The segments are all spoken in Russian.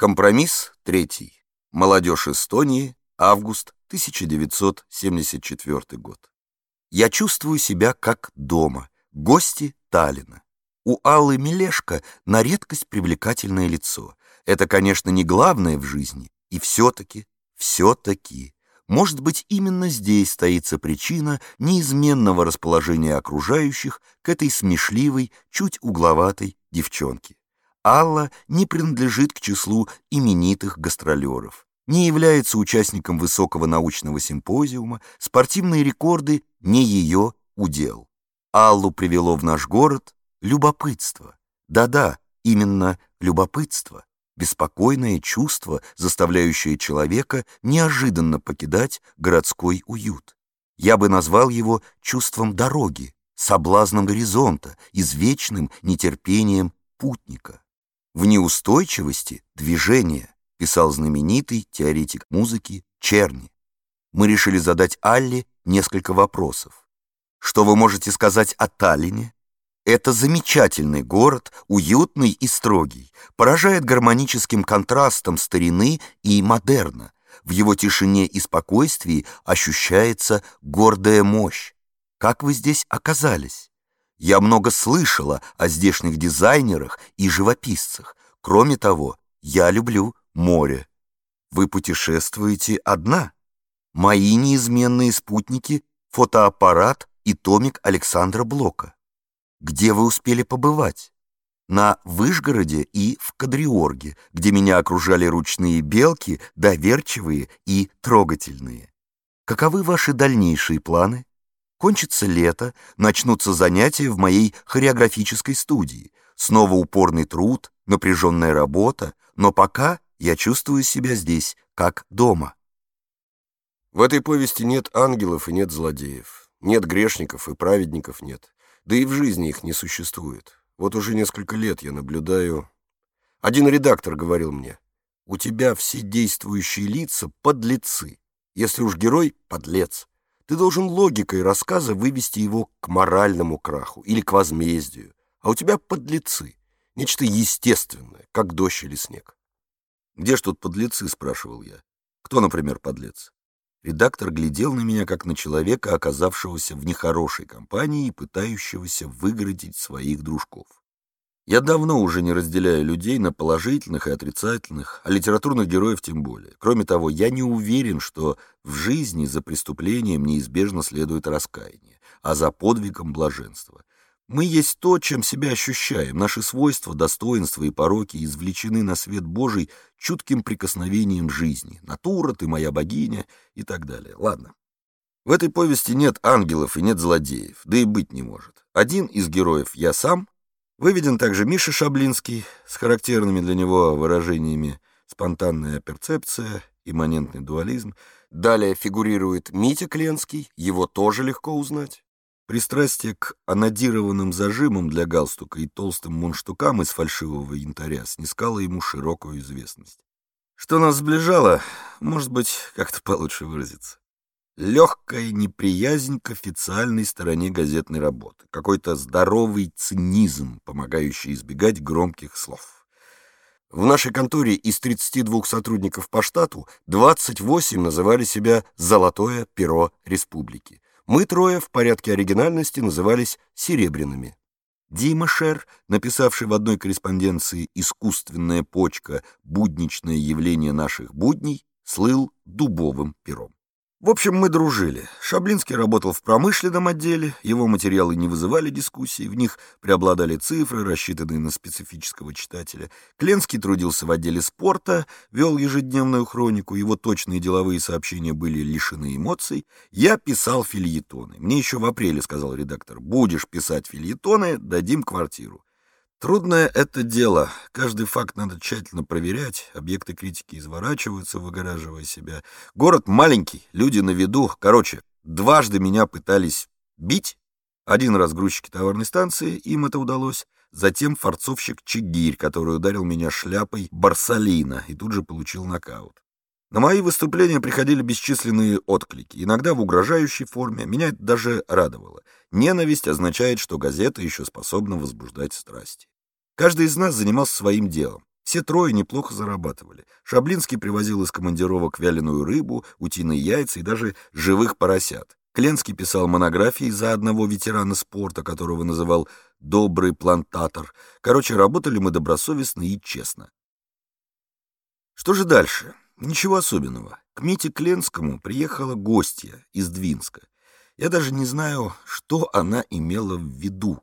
Компромисс третий. Молодежь Эстонии. Август 1974 год. Я чувствую себя как дома. Гости Таллина. У Аллы Мелешко на редкость привлекательное лицо. Это, конечно, не главное в жизни. И все-таки, все-таки, может быть, именно здесь стоится причина неизменного расположения окружающих к этой смешливой, чуть угловатой девчонке. Алла не принадлежит к числу именитых гастролеров, не является участником высокого научного симпозиума, спортивные рекорды не ее удел. Аллу привело в наш город любопытство. Да-да, именно любопытство. Беспокойное чувство, заставляющее человека неожиданно покидать городской уют. Я бы назвал его чувством дороги, соблазном горизонта, извечным нетерпением путника. В неустойчивости движения, писал знаменитый теоретик музыки Черни. Мы решили задать Алле несколько вопросов. Что вы можете сказать о Таллине? Это замечательный город, уютный и строгий, поражает гармоническим контрастом старины и модерна. В его тишине и спокойствии ощущается гордая мощь. Как вы здесь оказались? Я много слышала о здешних дизайнерах и живописцах. Кроме того, я люблю море. Вы путешествуете одна. Мои неизменные спутники — фотоаппарат и томик Александра Блока. Где вы успели побывать? На Выжгороде и в Кадриорге, где меня окружали ручные белки, доверчивые и трогательные. Каковы ваши дальнейшие планы? Кончится лето, начнутся занятия в моей хореографической студии. Снова упорный труд, напряженная работа, но пока я чувствую себя здесь, как дома. В этой повести нет ангелов и нет злодеев, нет грешников и праведников нет, да и в жизни их не существует. Вот уже несколько лет я наблюдаю... Один редактор говорил мне, у тебя все действующие лица — подлецы, если уж герой — подлец. Ты должен логикой рассказа вывести его к моральному краху или к возмездию. А у тебя подлецы. Нечто естественное, как дождь или снег. «Где ж тут подлецы?» — спрашивал я. «Кто, например, подлец?» Редактор глядел на меня, как на человека, оказавшегося в нехорошей компании и пытающегося выгородить своих дружков. Я давно уже не разделяю людей на положительных и отрицательных, а литературных героев тем более. Кроме того, я не уверен, что в жизни за преступлением неизбежно следует раскаяние, а за подвигом блаженство. Мы есть то, чем себя ощущаем. Наши свойства, достоинства и пороки извлечены на свет Божий чутким прикосновением жизни. Натура, ты моя богиня и так далее. Ладно. В этой повести нет ангелов и нет злодеев, да и быть не может. Один из героев я сам, Выведен также Миша Шаблинский с характерными для него выражениями «спонтанная перцепция», «имманентный дуализм». Далее фигурирует Митя Кленский, его тоже легко узнать. Пристрастие к анодированным зажимам для галстука и толстым мундштукам из фальшивого янтаря снискало ему широкую известность. Что нас сближало, может быть, как-то получше выразиться легкая неприязнь к официальной стороне газетной работы, какой-то здоровый цинизм, помогающий избегать громких слов. В нашей конторе из 32 сотрудников по штату 28 называли себя «Золотое перо республики». Мы трое в порядке оригинальности назывались «Серебряными». Дима Шер, написавший в одной корреспонденции «Искусственная почка. Будничное явление наших будней», слыл дубовым пером. В общем, мы дружили. Шаблинский работал в промышленном отделе, его материалы не вызывали дискуссий, в них преобладали цифры, рассчитанные на специфического читателя. Кленский трудился в отделе спорта, вел ежедневную хронику, его точные деловые сообщения были лишены эмоций. Я писал фильетоны. Мне еще в апреле сказал редактор, будешь писать фильетоны, дадим квартиру. Трудное это дело. Каждый факт надо тщательно проверять. Объекты критики изворачиваются, выгораживая себя. Город маленький, люди на виду. Короче, дважды меня пытались бить. Один раз грузчики товарной станции, им это удалось. Затем форцовщик Чигирь, который ударил меня шляпой Барсалина и тут же получил нокаут. На мои выступления приходили бесчисленные отклики, иногда в угрожающей форме. Меня это даже радовало. Ненависть означает, что газета еще способна возбуждать страсти. Каждый из нас занимался своим делом. Все трое неплохо зарабатывали. Шаблинский привозил из командировок вяленую рыбу, утиные яйца и даже живых поросят. Кленский писал монографии за одного ветерана спорта, которого называл «добрый плантатор». Короче, работали мы добросовестно и честно. Что же дальше? Ничего особенного. К Мите Кленскому приехала гостья из Двинска. Я даже не знаю, что она имела в виду.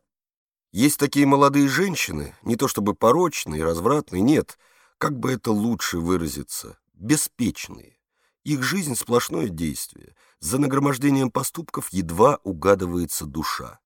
Есть такие молодые женщины, не то чтобы порочные, развратные, нет, как бы это лучше выразиться, беспечные. Их жизнь — сплошное действие. За нагромождением поступков едва угадывается душа.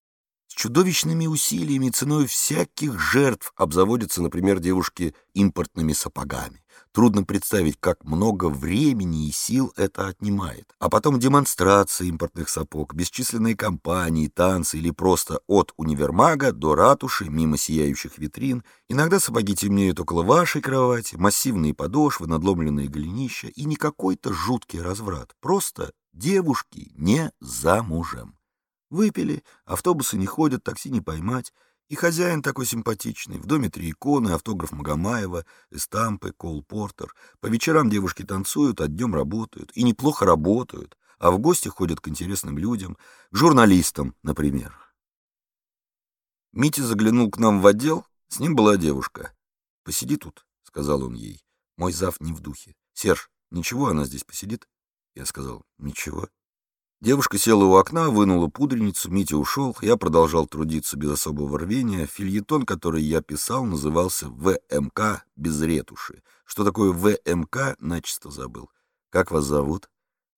С чудовищными усилиями ценой всяких жертв обзаводятся, например, девушки импортными сапогами. Трудно представить, как много времени и сил это отнимает. А потом демонстрация импортных сапог, бесчисленные компании, танцы или просто от универмага до ратуши, мимо сияющих витрин. Иногда сапоги темнеют около вашей кровати, массивные подошвы, надломленные голенища и не какой-то жуткий разврат. Просто девушки не замужем. Выпили, автобусы не ходят, такси не поймать. И хозяин такой симпатичный. В доме три иконы, автограф Магомаева, эстампы, Кол Портер. По вечерам девушки танцуют, а днем работают. И неплохо работают. А в гости ходят к интересным людям. К журналистам, например. Митя заглянул к нам в отдел. С ним была девушка. «Посиди тут», — сказал он ей. «Мой зав не в духе. Серж, ничего, она здесь посидит?» Я сказал, «Ничего». Девушка села у окна, вынула пудреницу, Митя ушел, я продолжал трудиться без особого рвения. Фильетон, который я писал, назывался «ВМК без ретуши». Что такое ВМК, начисто забыл. Как вас зовут?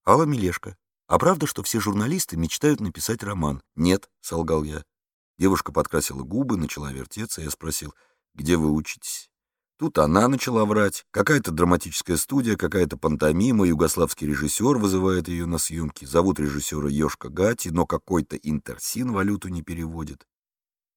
Алла Милешка. А правда, что все журналисты мечтают написать роман? Нет, солгал я. Девушка подкрасила губы, начала вертеться, я спросил, где вы учитесь? Тут она начала врать. Какая-то драматическая студия, какая-то пантомима, югославский режиссер вызывает ее на съемки. Зовут режиссера Ёшка Гати, но какой-то интерсин валюту не переводит.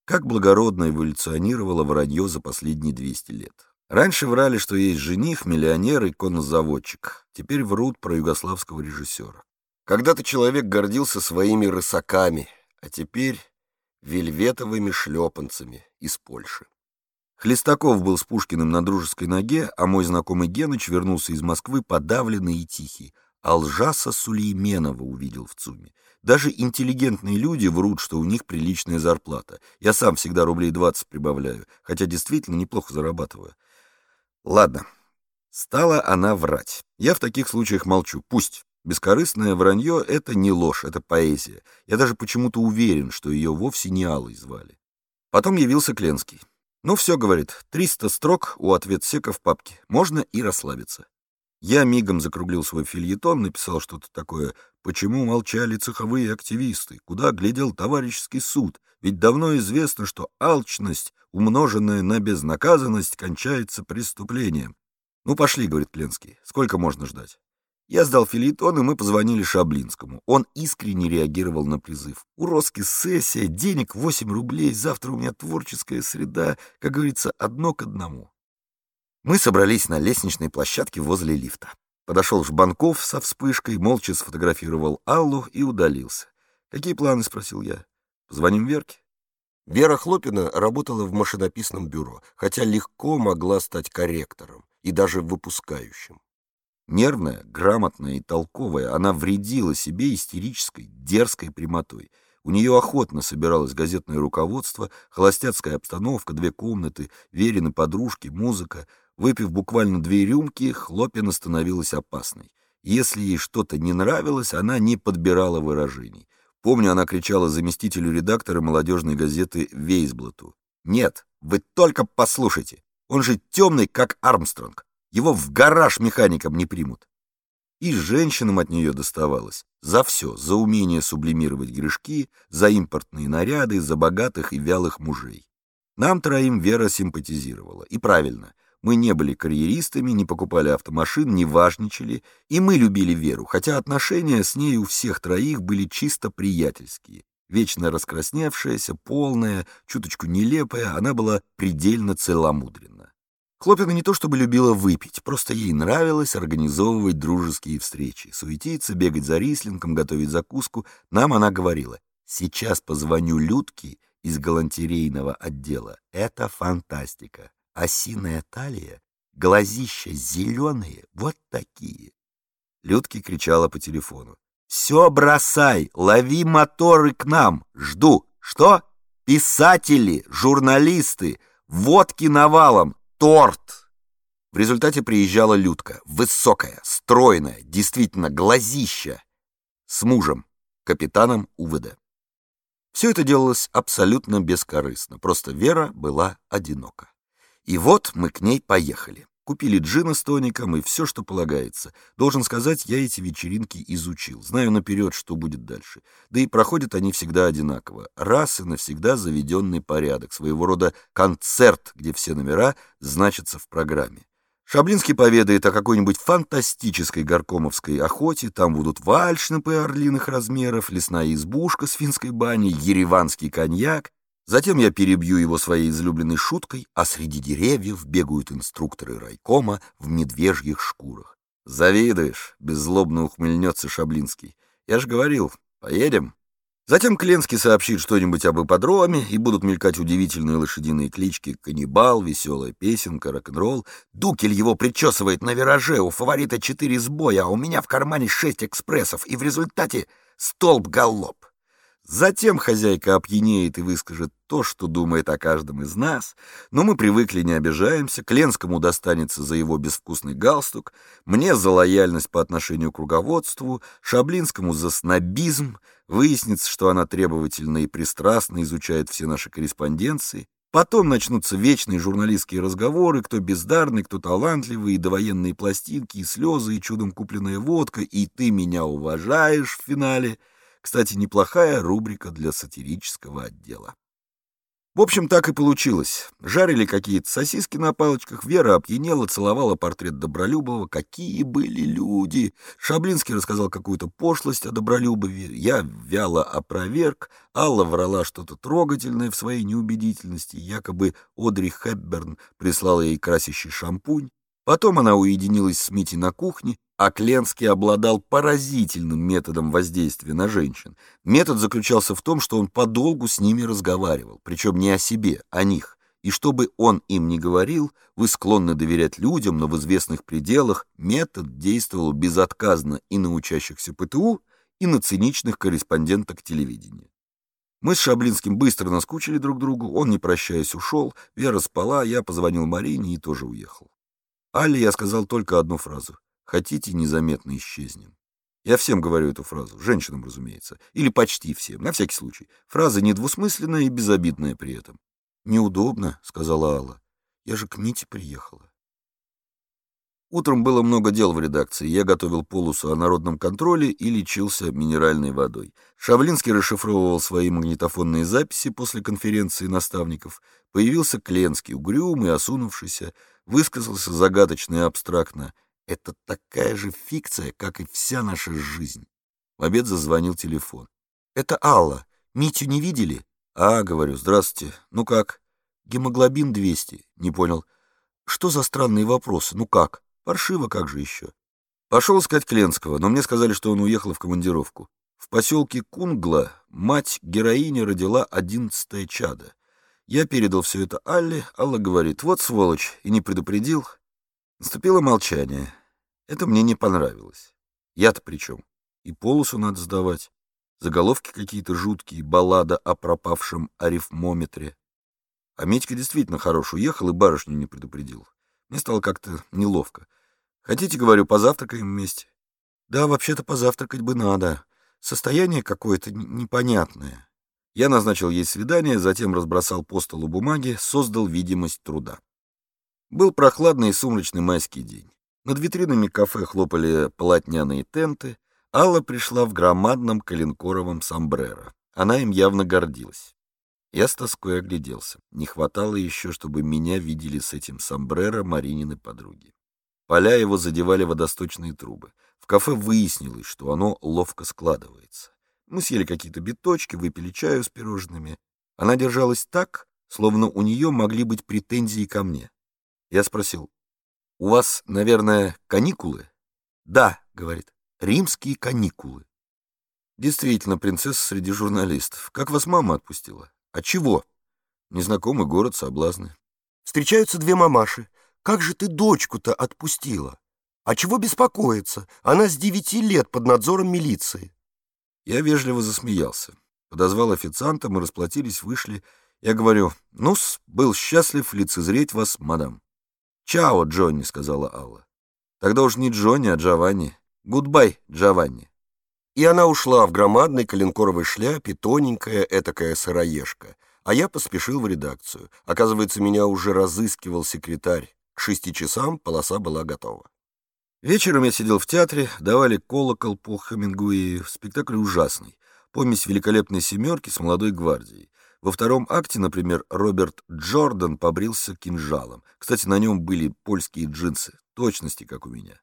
Как благородно эволюционировало вранье за последние 200 лет. Раньше врали, что есть жених, миллионер и коннозаводчик. Теперь врут про югославского режиссера. Когда-то человек гордился своими рысаками, а теперь вельветовыми шлепанцами из Польши. Хлестаков был с Пушкиным на дружеской ноге, а мой знакомый Геныч вернулся из Москвы подавленный и тихий. Алжаса Сулейменова увидел в ЦУМе. Даже интеллигентные люди врут, что у них приличная зарплата. Я сам всегда рублей 20 прибавляю, хотя действительно неплохо зарабатываю. Ладно, стала она врать. Я в таких случаях молчу. Пусть. Бескорыстное вранье — это не ложь, это поэзия. Я даже почему-то уверен, что ее вовсе не Аллой звали. Потом явился Кленский. Ну все, говорит, 300 строк у ответсека в папке. Можно и расслабиться. Я мигом закруглил свой фильетон, написал что-то такое «Почему молчали цеховые активисты? Куда глядел товарищеский суд? Ведь давно известно, что алчность, умноженная на безнаказанность, кончается преступлением». «Ну пошли», — говорит Кленский, — «сколько можно ждать?» Я сдал филейтон, и мы позвонили Шаблинскому. Он искренне реагировал на призыв. «Уродский сессия, денег 8 рублей, завтра у меня творческая среда, как говорится, одно к одному». Мы собрались на лестничной площадке возле лифта. Подошел Жбанков со вспышкой, молча сфотографировал Аллу и удалился. «Какие планы?» — спросил я. «Позвоним Верке?» Вера Хлопина работала в машинописном бюро, хотя легко могла стать корректором и даже выпускающим. Нервная, грамотная и толковая, она вредила себе истерической, дерзкой прямотой. У нее охотно собиралось газетное руководство, холостяцкая обстановка, две комнаты, верены подружки, музыка. Выпив буквально две рюмки, Хлопина становилась опасной. Если ей что-то не нравилось, она не подбирала выражений. Помню, она кричала заместителю редактора молодежной газеты Вейсблату. «Нет, вы только послушайте, он же темный, как Армстронг. Его в гараж механиком не примут. И женщинам от нее доставалось. За все, за умение сублимировать грешки, за импортные наряды, за богатых и вялых мужей. Нам троим Вера симпатизировала. И правильно, мы не были карьеристами, не покупали автомашин, не важничали, и мы любили Веру, хотя отношения с ней у всех троих были чисто приятельские. Вечно раскрасневшаяся, полная, чуточку нелепая, она была предельно целомудренна. Хлопина не то чтобы любила выпить, просто ей нравилось организовывать дружеские встречи, суетиться, бегать за рислингом, готовить закуску. Нам она говорила, сейчас позвоню Людке из галантерейного отдела. Это фантастика. Осиная талия Глазища зеленые, вот такие. Людки кричала по телефону. «Все бросай, лови моторы к нам, жду. Что? Писатели, журналисты, водки навалом, торт!» В результате приезжала Людка, высокая, стройная, действительно глазища, с мужем, капитаном УВД. Все это делалось абсолютно бескорыстно, просто Вера была одинока. И вот мы к ней поехали. Купили джина с тоником и все, что полагается. Должен сказать, я эти вечеринки изучил. Знаю наперед, что будет дальше. Да и проходят они всегда одинаково. Раз и навсегда заведенный порядок. Своего рода концерт, где все номера значатся в программе. Шаблинский поведает о какой-нибудь фантастической горкомовской охоте, там будут вальшнепы орлиных размеров, лесная избушка с финской баней, ереванский коньяк. Затем я перебью его своей излюбленной шуткой, а среди деревьев бегают инструкторы райкома в медвежьих шкурах. «Завидуешь?» — беззлобно ухмыльнется Шаблинский. «Я же говорил, поедем?» Затем Кленский сообщит что-нибудь об ипподроме, и будут мелькать удивительные лошадиные клички «Каннибал», «Веселая песенка», «Рок-н-ролл». Дукель его причесывает на вираже, у фаворита четыре сбоя, а у меня в кармане шесть экспрессов, и в результате столб-галоп. Затем хозяйка опьянеет и выскажет то, что думает о каждом из нас, но мы привыкли, не обижаемся, Кленскому достанется за его безвкусный галстук, мне за лояльность по отношению к руководству, Шаблинскому за снобизм, выяснится, что она требовательно и пристрастно изучает все наши корреспонденции, Потом начнутся вечные журналистские разговоры, кто бездарный, кто талантливый, и довоенные пластинки, и слезы, и чудом купленная водка, и ты меня уважаешь в финале — кстати, неплохая рубрика для сатирического отдела. В общем, так и получилось. Жарили какие-то сосиски на палочках, Вера опьянела, целовала портрет Добролюбова. Какие были люди! Шаблинский рассказал какую-то пошлость о Добролюбове, я вяло опроверг, Алла врала что-то трогательное в своей неубедительности, якобы Одри Хепберн прислала ей красящий шампунь. Потом она уединилась с Митей на кухне, а Кленский обладал поразительным методом воздействия на женщин. Метод заключался в том, что он подолгу с ними разговаривал, причем не о себе, о них. И чтобы он им не говорил, вы склонны доверять людям, но в известных пределах метод действовал безотказно и на учащихся ПТУ, и на циничных корреспонденток телевидения. Мы с Шаблинским быстро наскучили друг другу, он, не прощаясь, ушел, Вера спала, я позвонил Марине и тоже уехал. Алле я сказал только одну фразу. «Хотите, незаметно исчезнем». Я всем говорю эту фразу, женщинам, разумеется, или почти всем, на всякий случай. Фраза недвусмысленная и безобидная при этом. «Неудобно», — сказала Алла. «Я же к Мите приехала». Утром было много дел в редакции. Я готовил полосу о народном контроле и лечился минеральной водой. Шавлинский расшифровывал свои магнитофонные записи после конференции наставников. Появился Кленский, угрюмый, осунувшийся высказался загадочно и абстрактно. Это такая же фикция, как и вся наша жизнь. В обед зазвонил телефон. «Это Алла. Митю не видели?» «А, — говорю, — здравствуйте. Ну как?» «Гемоглобин 200». Не понял. «Что за странные вопросы? Ну как? Паршиво как же еще?» Пошел искать Кленского, но мне сказали, что он уехал в командировку. В поселке Кунгла мать героини родила одиннадцатое чадо. Я передал все это Алле, Алла говорит, вот сволочь, и не предупредил. Наступило молчание. Это мне не понравилось. Я-то при чем? И полосу надо сдавать. Заголовки какие-то жуткие, баллада о пропавшем арифмометре. А Митька действительно хорош, уехал и барышню не предупредил. Мне стало как-то неловко. Хотите, говорю, позавтракаем вместе? Да, вообще-то позавтракать бы надо. Состояние какое-то непонятное. Я назначил ей свидание, затем разбросал по столу бумаги, создал видимость труда. Был прохладный и сумрачный майский день. Над витринами кафе хлопали полотняные тенты. Алла пришла в громадном коленкоровом сомбреро. Она им явно гордилась. Я с тоской огляделся. Не хватало еще, чтобы меня видели с этим сомбреро Маринины подруги. Поля его задевали водосточные трубы. В кафе выяснилось, что оно ловко складывается. Мы съели какие-то биточки, выпили чаю с пирожными. Она держалась так, словно у нее могли быть претензии ко мне. Я спросил, «У вас, наверное, каникулы?» «Да», — говорит, — «римские каникулы». Действительно, принцесса среди журналистов. Как вас мама отпустила? А чего? Незнакомый город, соблазны. Встречаются две мамаши. как же ты дочку-то отпустила? А чего беспокоиться? Она с девяти лет под надзором милиции. Я вежливо засмеялся. Подозвал официанта, мы расплатились, вышли. Я говорю, ну-с, был счастлив лицезреть вас, мадам. «Чао, Джонни», — сказала Алла. «Тогда уж не Джонни, а Джованни. Goodbye, Джованни». И она ушла в громадной коленкоровой шляпе, тоненькая этакая сыроежка. А я поспешил в редакцию. Оказывается, меня уже разыскивал секретарь. К шести часам полоса была готова. Вечером я сидел в театре, давали колокол по Хемингуэю. Спектакль ужасный. Помесь великолепной семерки с молодой гвардией. Во втором акте, например, Роберт Джордан побрился кинжалом. Кстати, на нем были польские джинсы, точности, как у меня.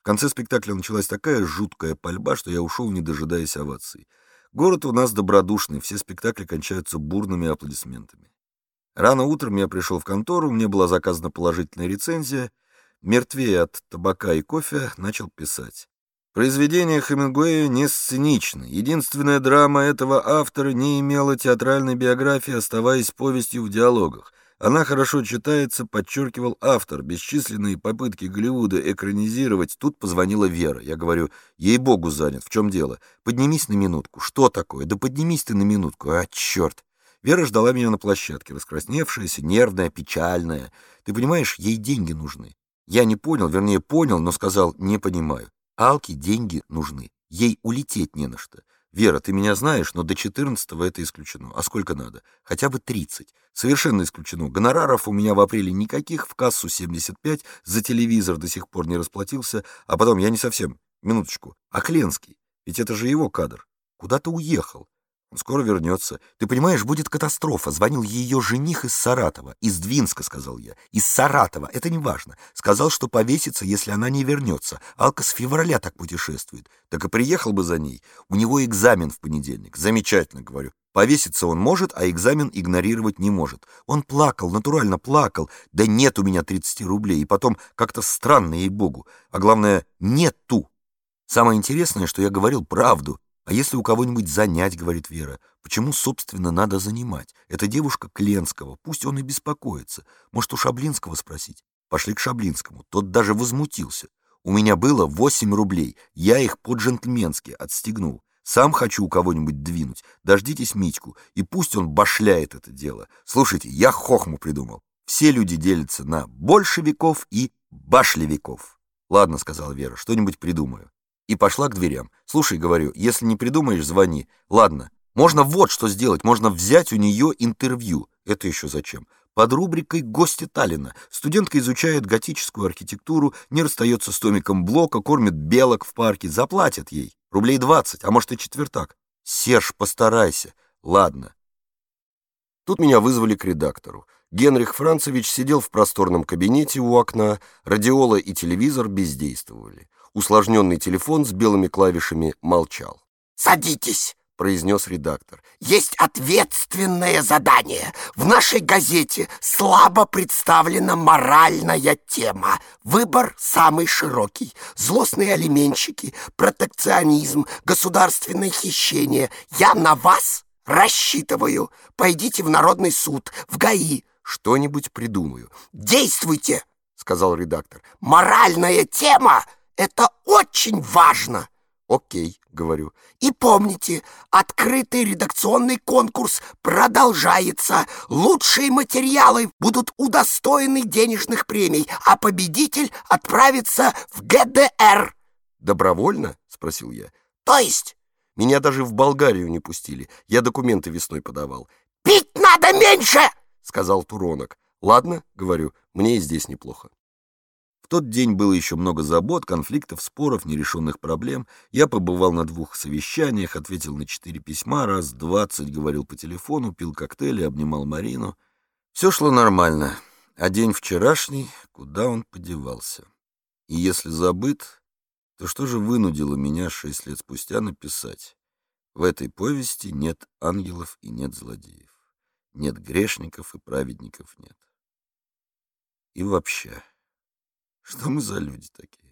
В конце спектакля началась такая жуткая пальба, что я ушел, не дожидаясь оваций. Город у нас добродушный, все спектакли кончаются бурными аплодисментами. Рано утром я пришел в контору, мне была заказана положительная рецензия — мертвее от табака и кофе, начал писать. Произведение Хемингуэя не сценично. Единственная драма этого автора не имела театральной биографии, оставаясь повестью в диалогах. Она хорошо читается, подчеркивал автор. Бесчисленные попытки Голливуда экранизировать. Тут позвонила Вера. Я говорю, ей-богу занят, в чем дело? Поднимись на минутку. Что такое? Да поднимись ты на минутку. А, черт. Вера ждала меня на площадке, раскрасневшаяся, нервная, печальная. Ты понимаешь, ей деньги нужны. Я не понял, вернее, понял, но сказал «не понимаю». Алке деньги нужны. Ей улететь не на что. Вера, ты меня знаешь, но до 14-го это исключено. А сколько надо? Хотя бы 30. Совершенно исключено. Гонораров у меня в апреле никаких, в кассу 75, за телевизор до сих пор не расплатился, а потом я не совсем. Минуточку. А Кленский? Ведь это же его кадр. Куда ты уехал? Он скоро вернется. Ты понимаешь, будет катастрофа. Звонил ее жених из Саратова. Из Двинска, сказал я. Из Саратова. Это не важно. Сказал, что повесится, если она не вернется. Алка с февраля так путешествует. Так и приехал бы за ней. У него экзамен в понедельник. Замечательно, говорю. Повеситься он может, а экзамен игнорировать не может. Он плакал, натурально плакал. Да нет у меня 30 рублей. И потом как-то странно, ей-богу. А главное, нету. Самое интересное, что я говорил правду. А если у кого-нибудь занять, говорит Вера, почему, собственно, надо занимать? Это девушка Кленского, пусть он и беспокоится. Может, у Шаблинского спросить? Пошли к Шаблинскому. Тот даже возмутился. У меня было 8 рублей, я их по-джентльменски отстегнул. Сам хочу у кого-нибудь двинуть. Дождитесь Митьку, и пусть он башляет это дело. Слушайте, я хохму придумал. Все люди делятся на большевиков и башлевиков. Ладно, сказала Вера, что-нибудь придумаю и пошла к дверям. «Слушай, — говорю, — если не придумаешь, звони. Ладно, можно вот что сделать, можно взять у нее интервью. Это еще зачем? Под рубрикой «Гости Таллина». Студентка изучает готическую архитектуру, не расстается с томиком блока, кормит белок в парке. Заплатят ей. Рублей двадцать, а может и четвертак. Серж, постарайся. Ладно. Тут меня вызвали к редактору. Генрих Францевич сидел в просторном кабинете у окна, радиола и телевизор бездействовали. Усложненный телефон с белыми клавишами молчал. «Садитесь!» — произнес редактор. «Есть ответственное задание. В нашей газете слабо представлена моральная тема. Выбор самый широкий. Злостные алименщики, протекционизм, государственное хищение. Я на вас рассчитываю. Пойдите в Народный суд, в ГАИ. Что-нибудь придумаю». «Действуйте!» — сказал редактор. «Моральная тема это очень важно. Окей, говорю. И помните, открытый редакционный конкурс продолжается. Лучшие материалы будут удостоены денежных премий, а победитель отправится в ГДР. Добровольно? Спросил я. То есть? Меня даже в Болгарию не пустили. Я документы весной подавал. Пить надо меньше, сказал Туронок. Ладно, говорю, мне и здесь неплохо. В тот день было еще много забот, конфликтов, споров, нерешенных проблем. Я побывал на двух совещаниях, ответил на четыре письма, раз двадцать говорил по телефону, пил коктейли, обнимал Марину. Все шло нормально. А день вчерашний, куда он подевался? И если забыт, то что же вынудило меня шесть лет спустя написать? В этой повести нет ангелов и нет злодеев. Нет грешников и праведников нет. И вообще... Что мы за люди такие?